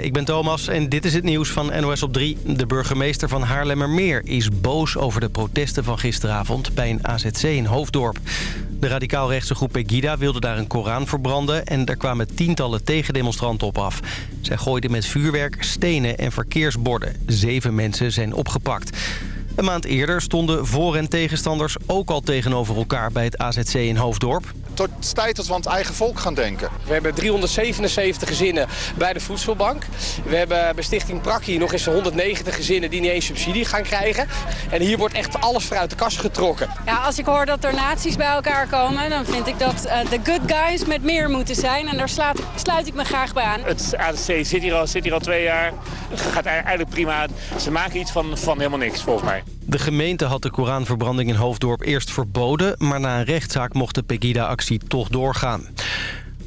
Ik ben Thomas en dit is het nieuws van NOS op 3. De burgemeester van Haarlemmermeer is boos over de protesten van gisteravond bij een AZC in Hoofddorp. De radicaal-rechtse groep Pegida wilde daar een Koran verbranden... en er kwamen tientallen tegendemonstranten op af. Zij gooiden met vuurwerk, stenen en verkeersborden. Zeven mensen zijn opgepakt. Een maand eerder stonden voor- en tegenstanders ook al tegenover elkaar bij het AZC in Hoofddorp. Het is tijd dat we aan het eigen volk gaan denken. We hebben 377 gezinnen bij de voedselbank. We hebben bij Stichting Prakkie nog eens 190 gezinnen die niet eens subsidie gaan krijgen. En hier wordt echt alles voor uit de kast getrokken. Ja, als ik hoor dat er naties bij elkaar komen, dan vind ik dat eh, de good guys met meer moeten zijn. En daar slaat, sluit ik me graag bij aan. Het AZC zit hier al, zit hier al twee jaar. Het gaat eigenlijk prima. Ze maken iets van, van helemaal niks, volgens mij. De gemeente had de Koranverbranding in Hoofddorp eerst verboden... maar na een rechtszaak mocht de Pegida-actie toch doorgaan.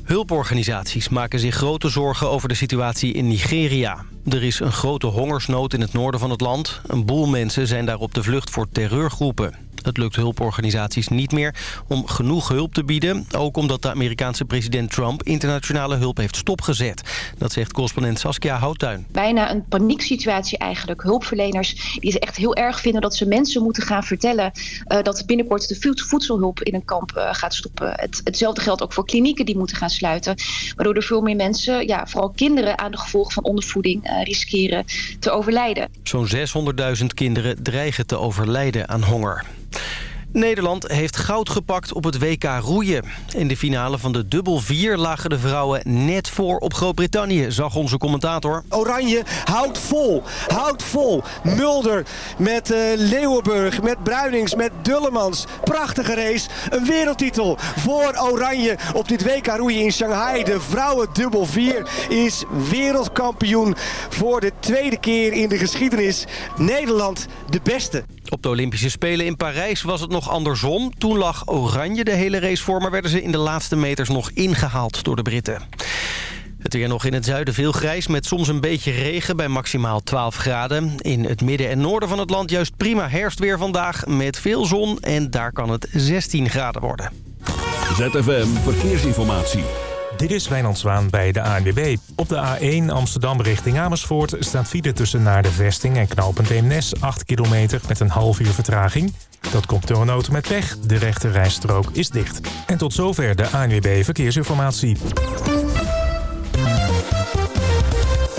Hulporganisaties maken zich grote zorgen over de situatie in Nigeria. Er is een grote hongersnood in het noorden van het land. Een boel mensen zijn daar op de vlucht voor terreurgroepen. Het lukt hulporganisaties niet meer om genoeg hulp te bieden. Ook omdat de Amerikaanse president Trump internationale hulp heeft stopgezet. Dat zegt correspondent Saskia Houttuin. Bijna een panieksituatie eigenlijk. Hulpverleners die het echt heel erg vinden dat ze mensen moeten gaan vertellen... Uh, dat binnenkort de voedselhulp in een kamp uh, gaat stoppen. Het, hetzelfde geldt ook voor klinieken die moeten gaan sluiten. Waardoor er veel meer mensen, ja, vooral kinderen... aan de gevolgen van ondervoeding uh, riskeren te overlijden. Zo'n 600.000 kinderen dreigen te overlijden aan honger. Nederland heeft goud gepakt op het WK roeien. In de finale van de dubbel 4 lagen de vrouwen net voor op Groot-Brittannië, zag onze commentator. Oranje houdt vol, houdt vol. Mulder met uh, Leeuwenburg, met Bruinings, met Dullemans. Prachtige race. Een wereldtitel voor Oranje op dit WK roeien in Shanghai. De vrouwen dubbel 4 is wereldkampioen voor de tweede keer in de geschiedenis. Nederland de beste. Op de Olympische Spelen in Parijs was het nog andersom. Toen lag Oranje de hele race voor, maar werden ze in de laatste meters nog ingehaald door de Britten. Het weer nog in het zuiden veel grijs met soms een beetje regen bij maximaal 12 graden. In het midden en noorden van het land juist prima herfstweer vandaag met veel zon en daar kan het 16 graden worden. ZFM Verkeersinformatie. Dit is Wijnand Zwaan bij de ANWB. Op de A1 Amsterdam richting Amersfoort staat file tussen naar de vesting en knooppunt Eemnes 8 kilometer met een half uur vertraging. Dat komt door een auto met pech. De rechte rijstrook is dicht. En tot zover de ANWB Verkeersinformatie.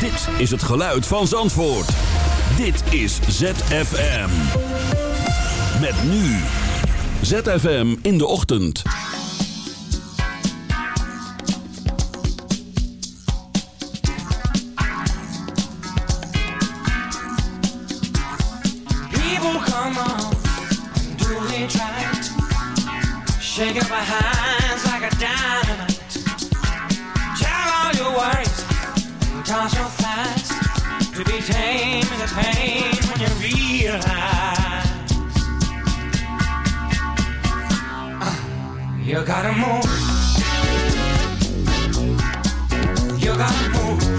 Dit is het geluid van Zandvoort. Dit is ZFM. Met nu. ZFM in de ochtend. Shake up my hands like a toss your fast. To be tame is a pain when you realize uh, you gotta move. You gotta move.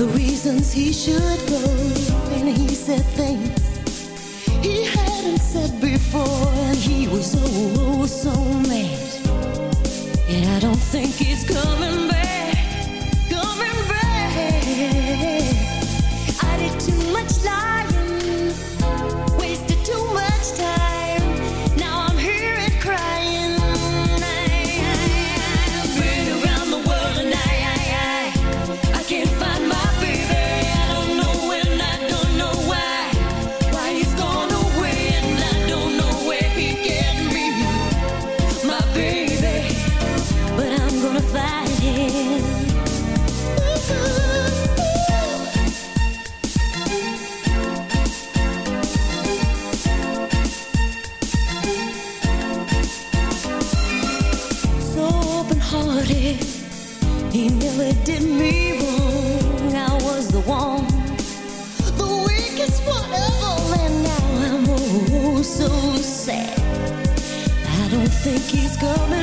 the reasons he should go. And he said things he hadn't said before. And he was oh, oh so mad. And I don't think he's coming back, coming back. I did too much lying. think he's coming.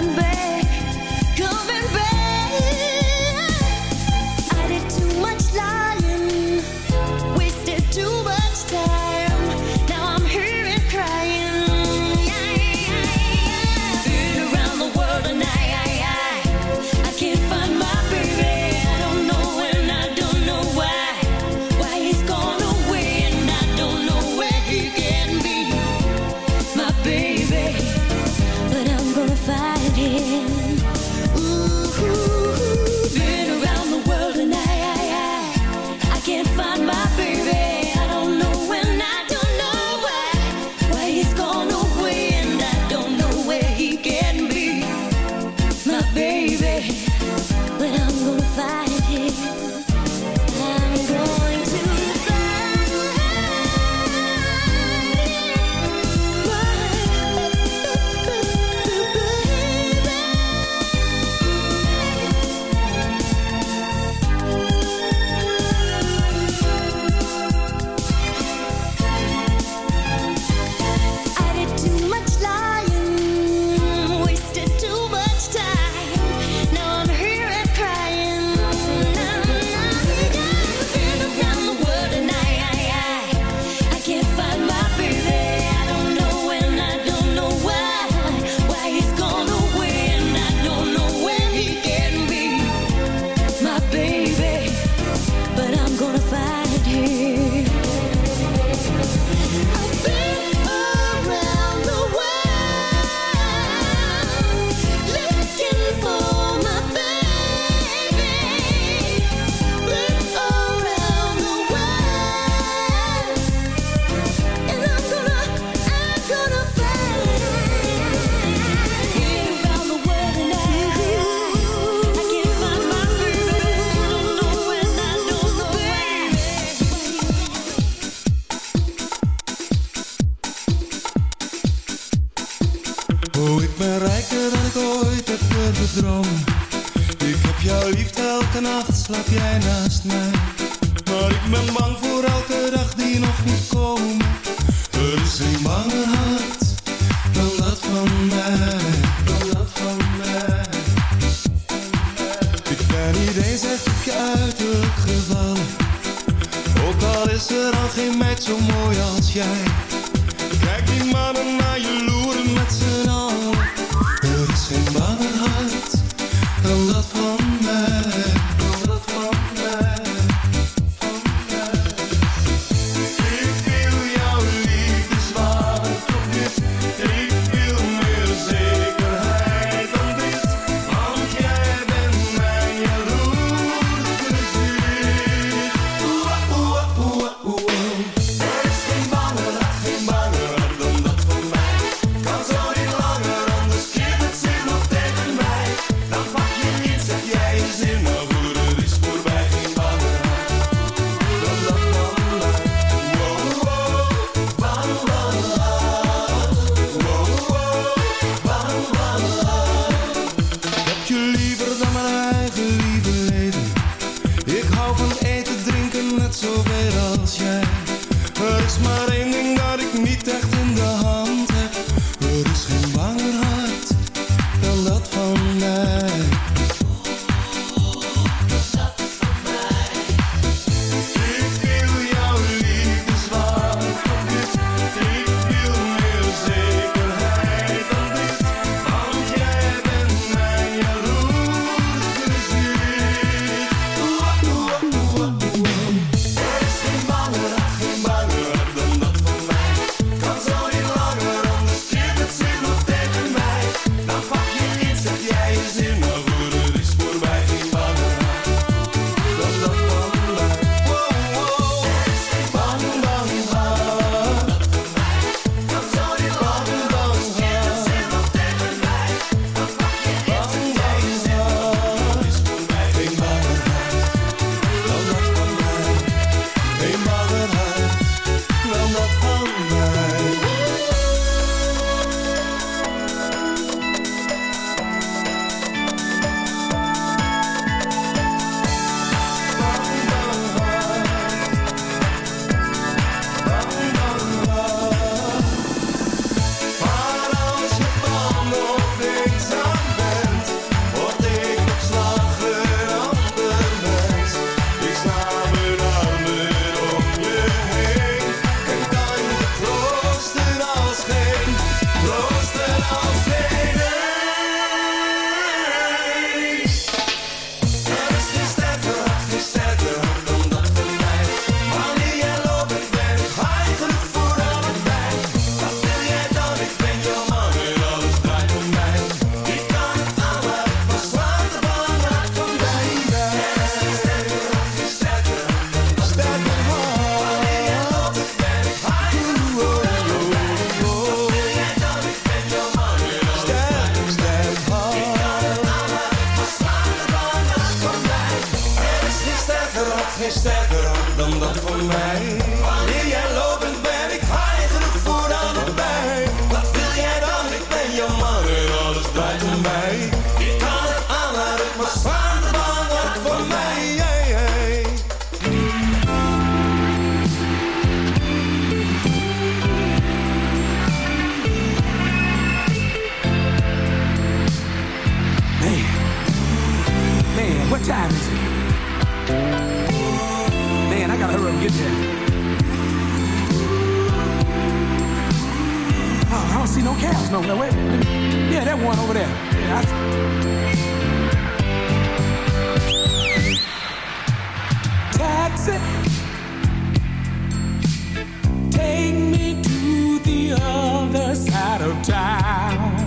En iedereen zegt ik je uiterlijk gevallen? Ook al is er al geen meid zo mooi als jij. Kijk die mannen naar je loer time is it? Man, I gotta hurry up and get there. Oh, I don't see no cabs no a. Yeah, that one over there. Yeah, I- Taxi. Take me to the other side of town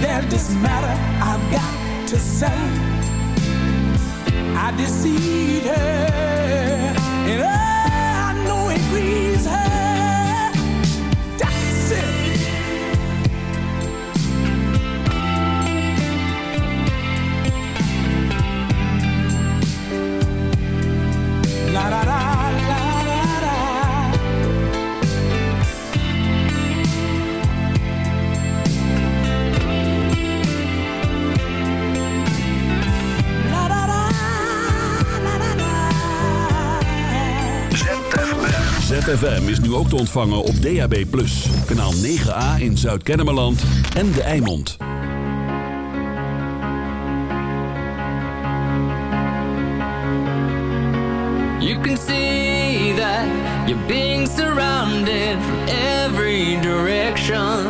There's this matter I've got to say. I deceived her, and I know it grieves her. ZFM is nu ook te ontvangen op DAB+. Kanaal 9A in Zuid-Kennemerland en De Eimond. You can see that you're being surrounded from every direction.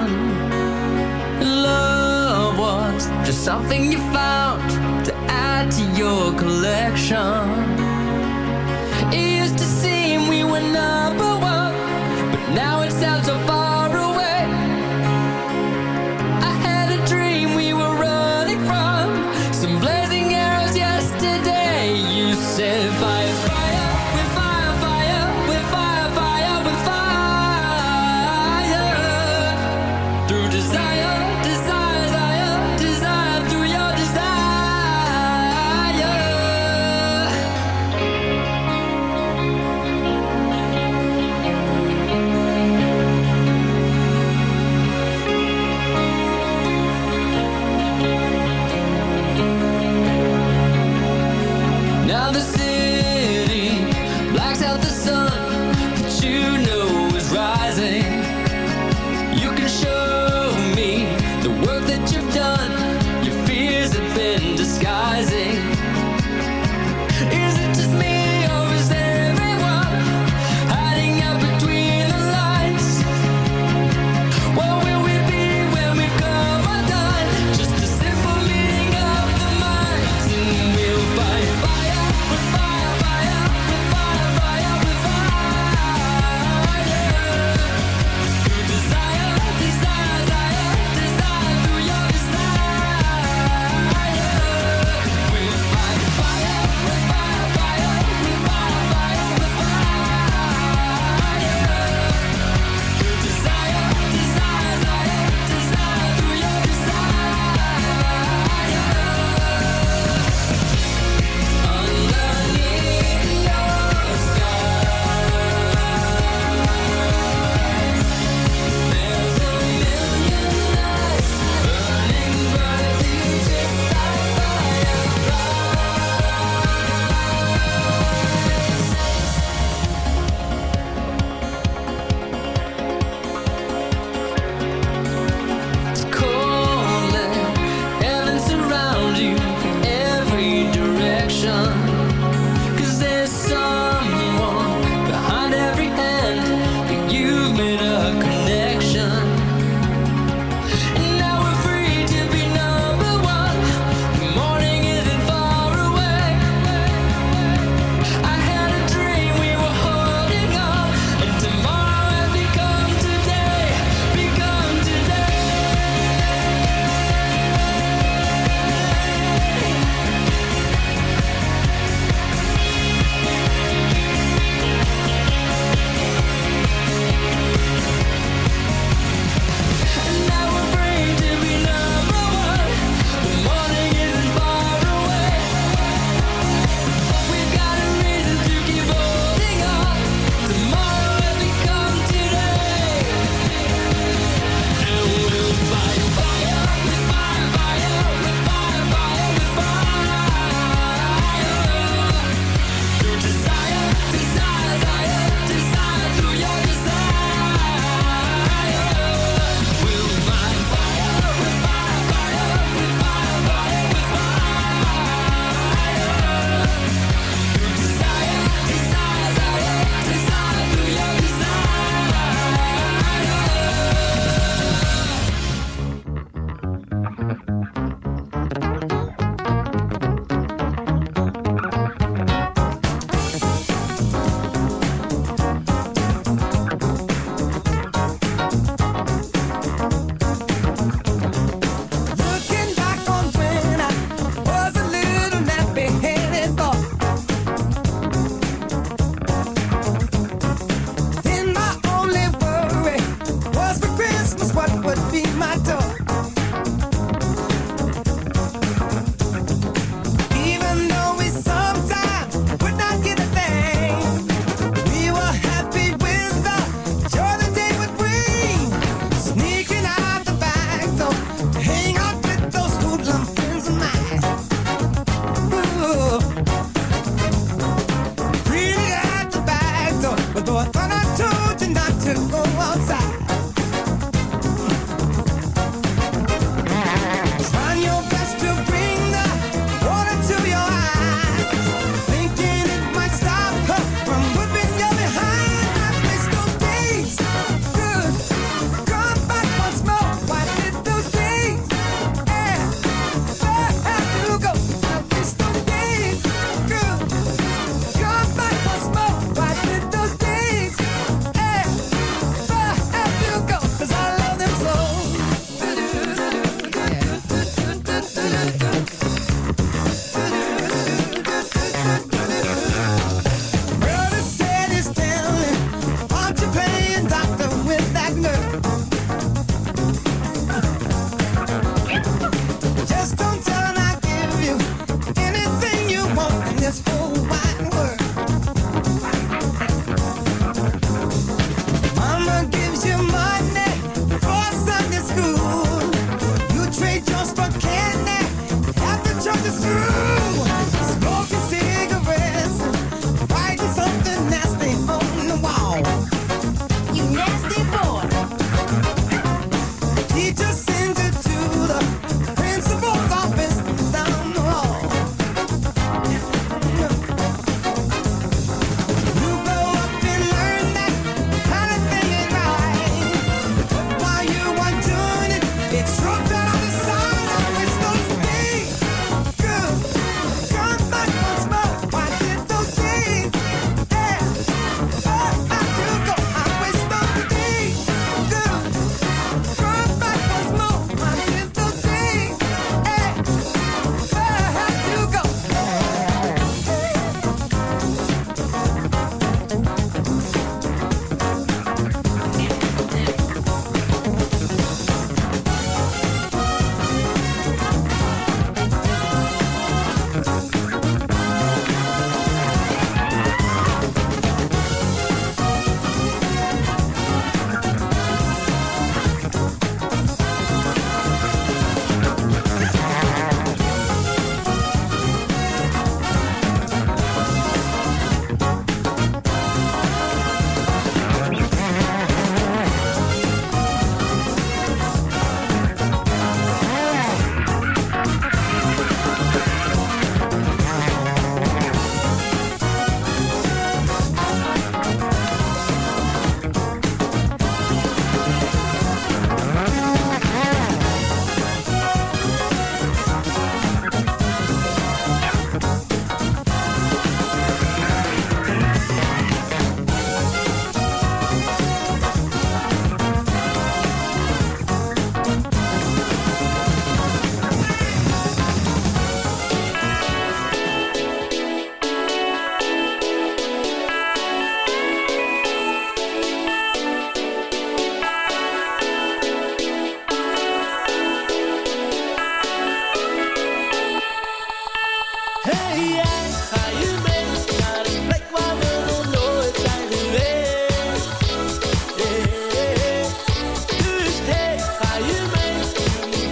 Love was just something you found to add to your collection.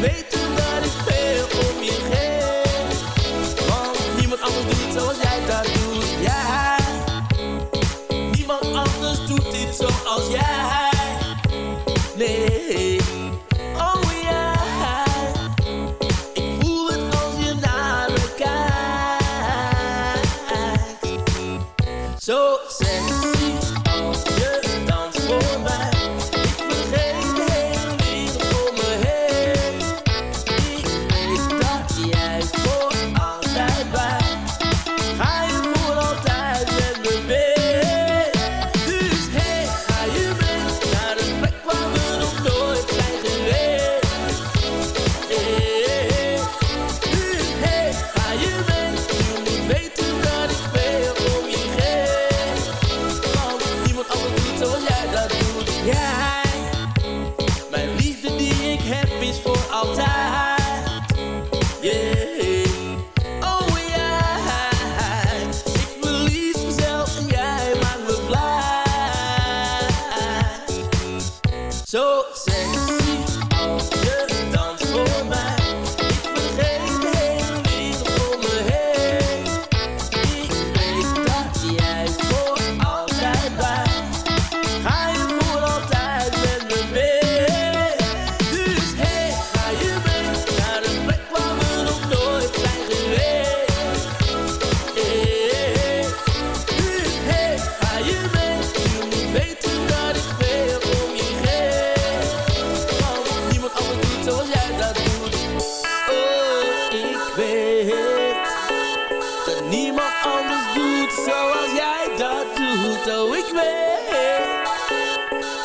weet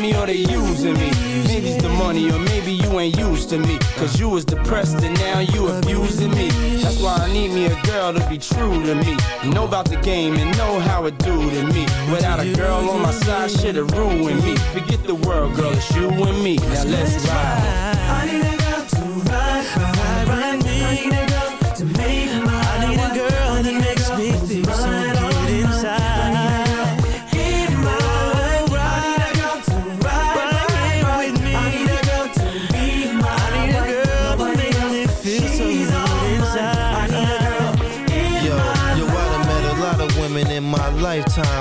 me or they using me. Maybe it's the money or maybe you ain't used to me. Cause you was depressed and now you abusing me. That's why I need me a girl to be true to me. Know about the game and know how it do to me. Without a girl on my side, shit'll ruin me. Forget the world, girl, it's you and me. Now let's ride. I need a girl to ride, ride, ride. I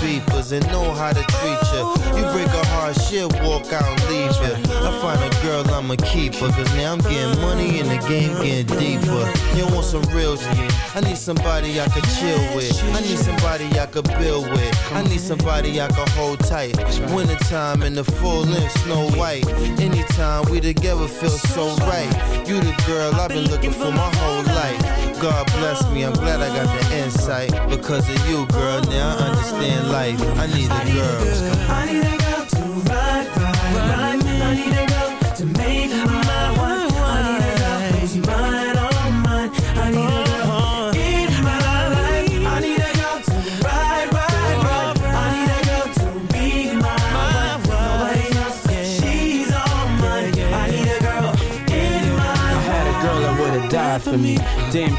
beepers, and know how to treat you. You break a heart, shit, walk out and leave you. I find a girl, I'ma keep her, cause now I'm getting money and the game getting deeper. You want some real shit? I need somebody I could chill with. I need somebody I could build with. I need somebody I could hold tight. Wintertime in the full length, Snow White. Anytime we together feel so right. You the girl I've been looking for my whole life. God bless me, I'm glad I got the insight. Because of you, girl, now I understand life. I need a girl. I need a girl to ride, ride, ride. me. I need a girl to make my wife. I need a girl who's mine, all mine. I need a girl in my life. I need a girl to ride, ride, ride. I need a girl to be my wife. Nobody else, she's all mine. I need a girl in my I had a girl that would've died for me. Didn't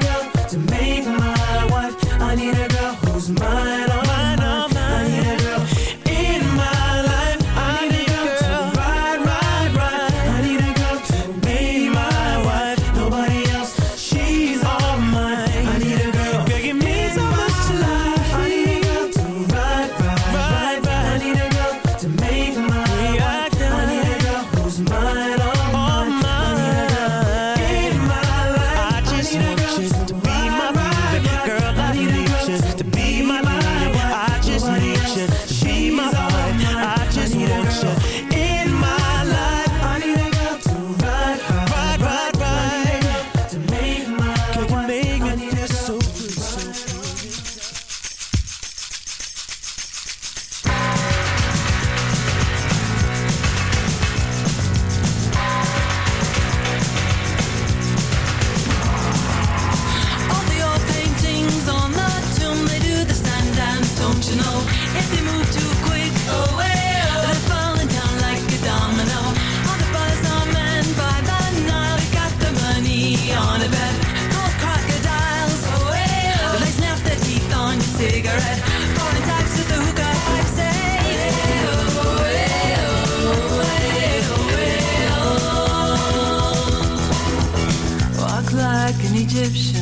Egyptian.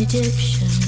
Egyptian.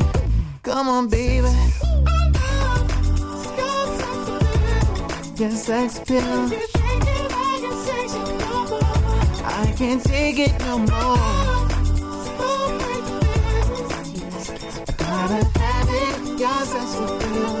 Come on, baby. Your sex appeal. I can't take it no more. Gotta have it. Your sex appeal.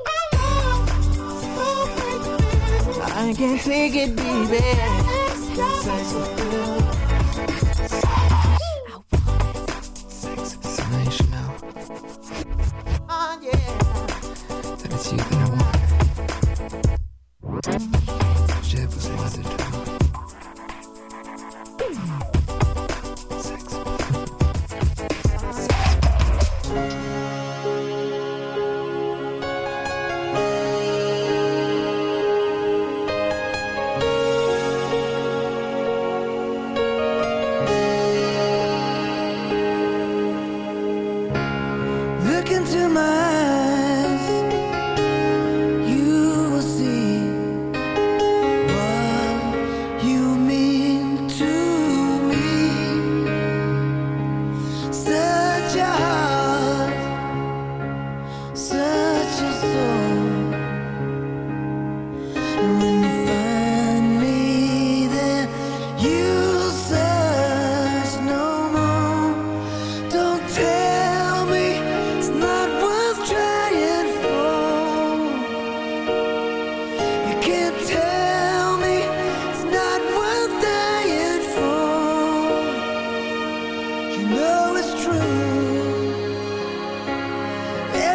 Can't take it, baby. Yes,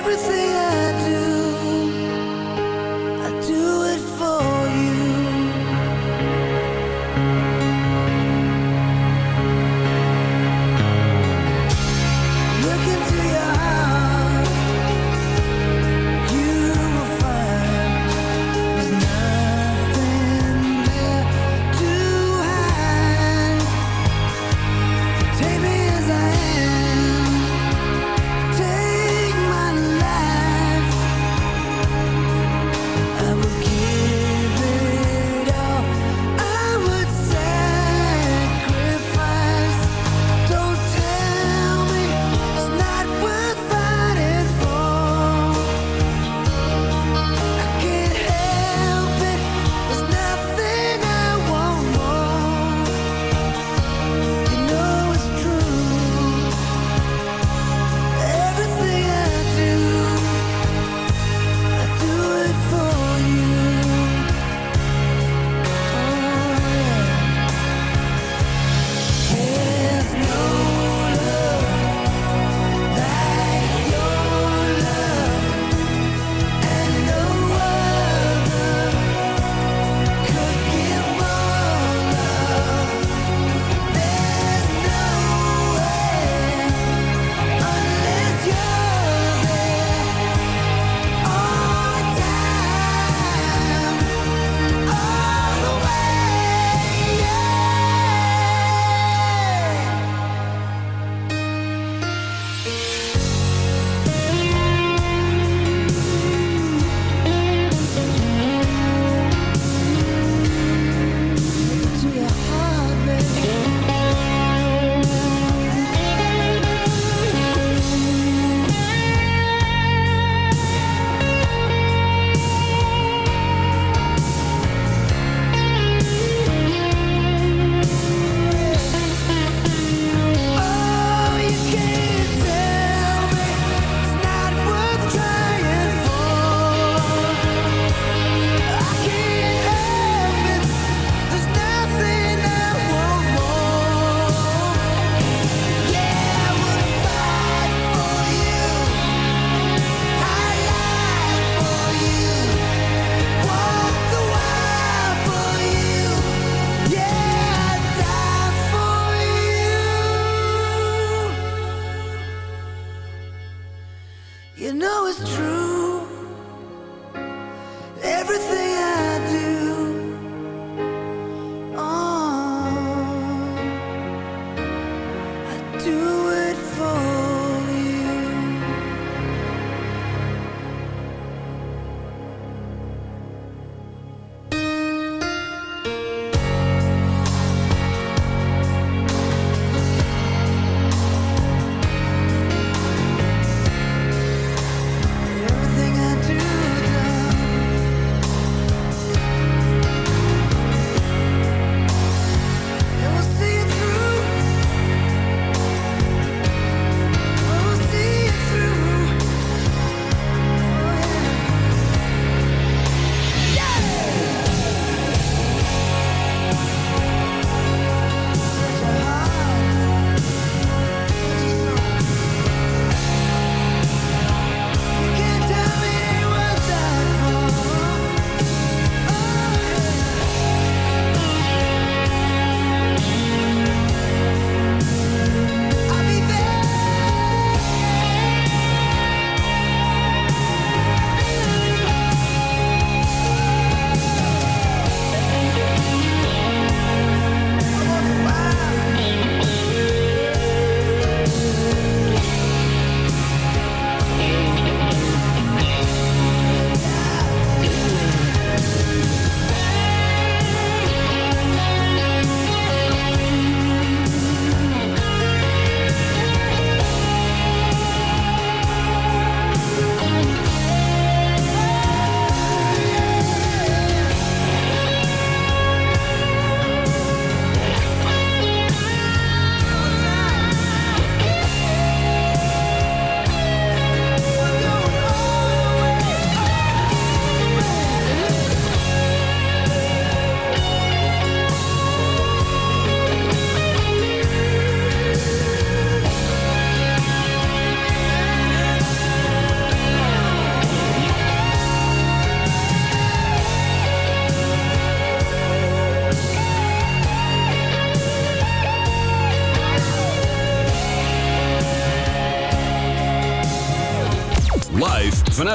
everything I do.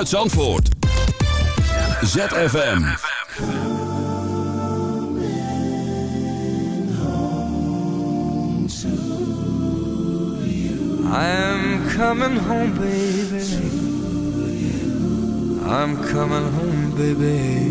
Vanuit Zandvoort. ZFM. I'm coming home, baby. I'm coming home, baby.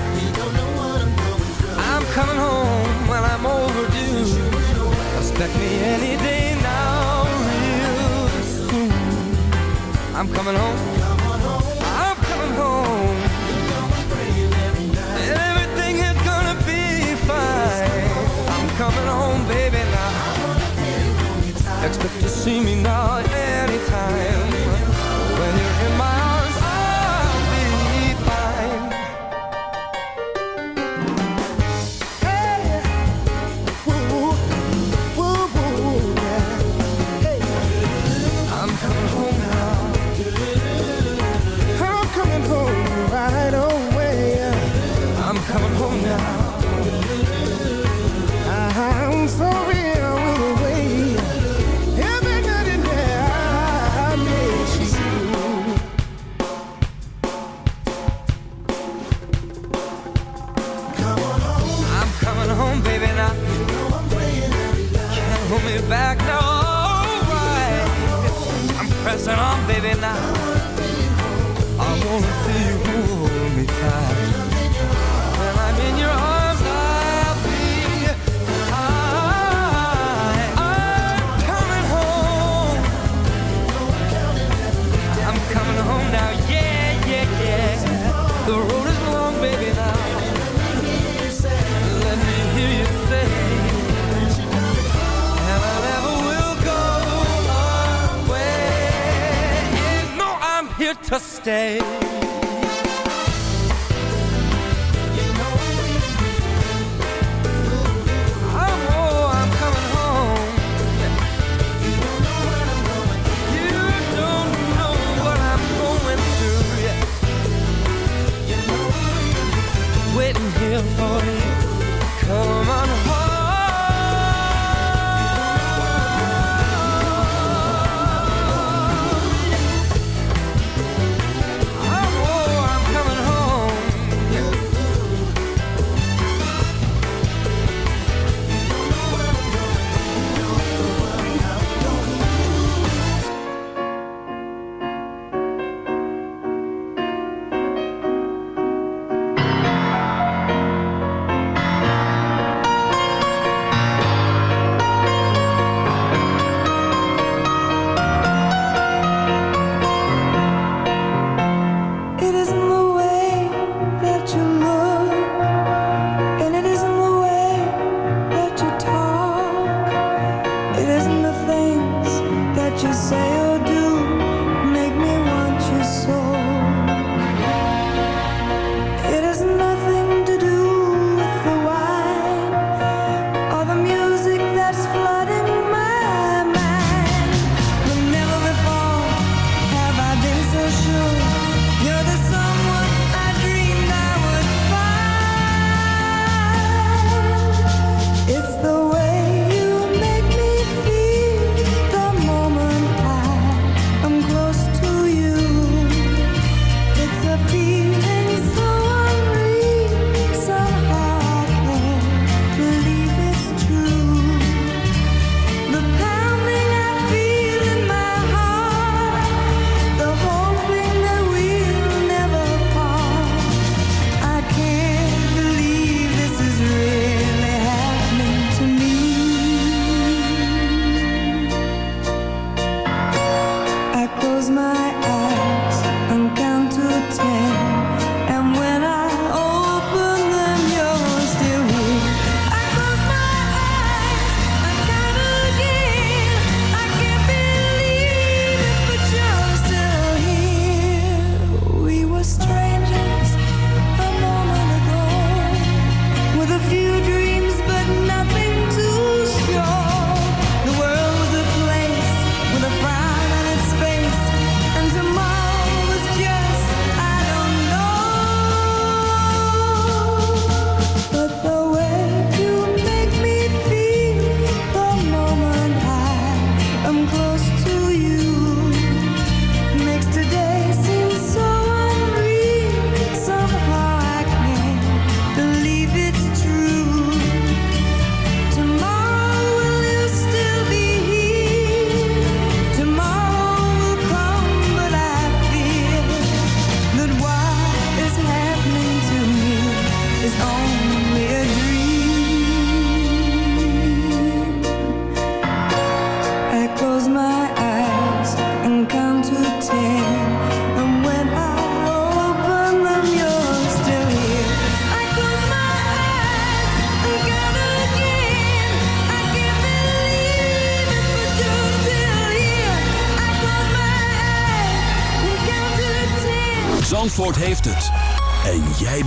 Coming home when I'm overdue. Expect me any day now, real soon. I'm coming home. I'm coming home. Everything is gonna be fine. I'm coming home, baby, now. Expect to see me now anytime.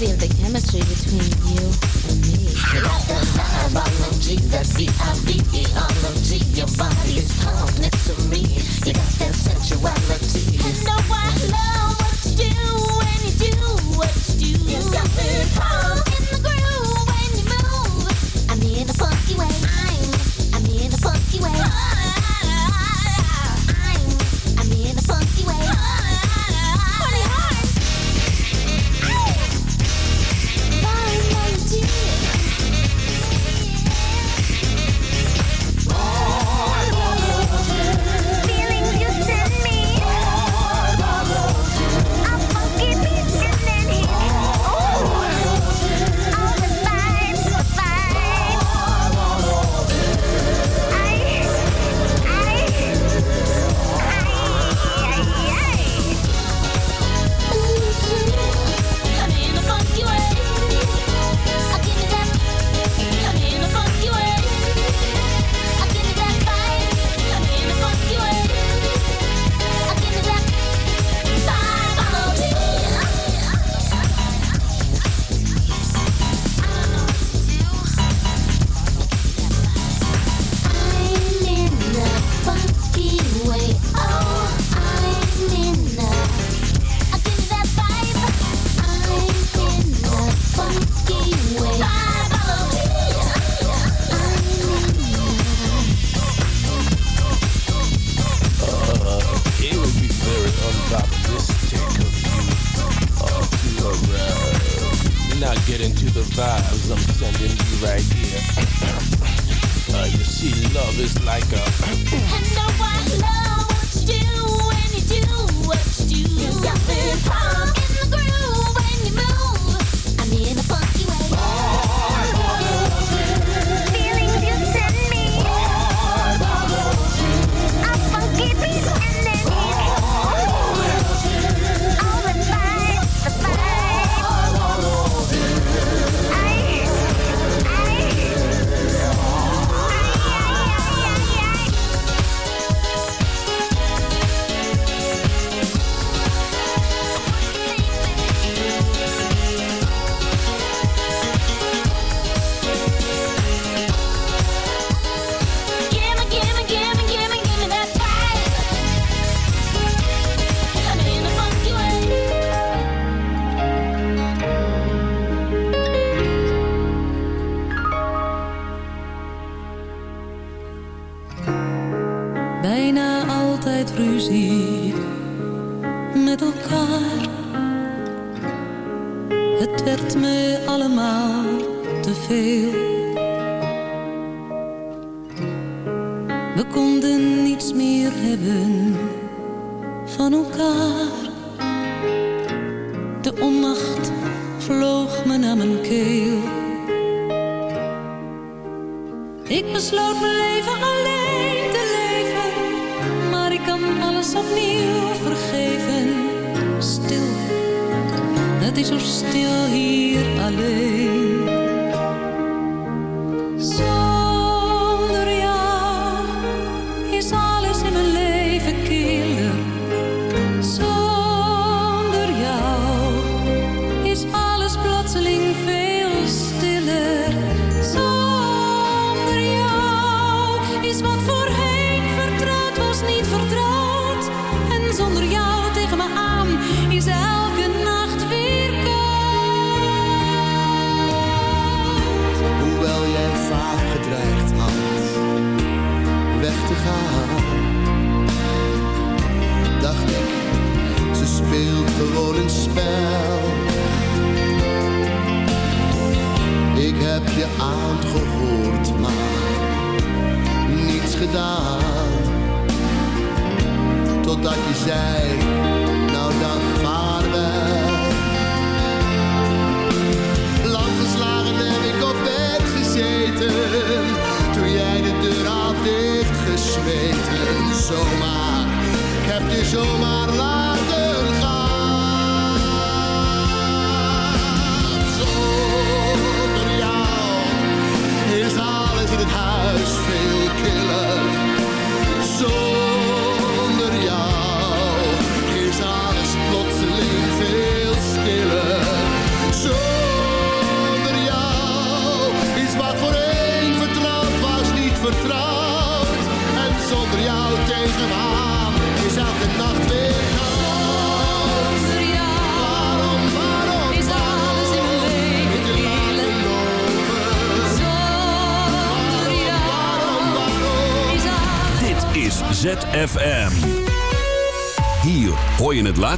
study of the chemistry between you and me. I got the to me. You got that. I know I love what you do you do what you do. You got me calm. And know I love what you do when you do what you do. You got me